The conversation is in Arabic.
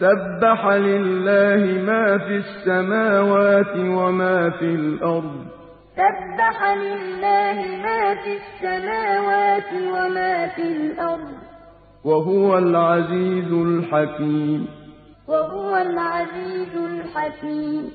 سَبَّحَ لِلَّهِ مَا فِي السَّمَاوَاتِ وَمَا فِي الْأَرْضِ ۖ. سَبَّحَ لِلَّهِ مَا فِي السَّمَاوَاتِ وَمَا فِي الْأَرْضِ. وهو العزيز الحكيم ۖ. وَهُوَ الْعَزِيزُ الْحَكِيمُ.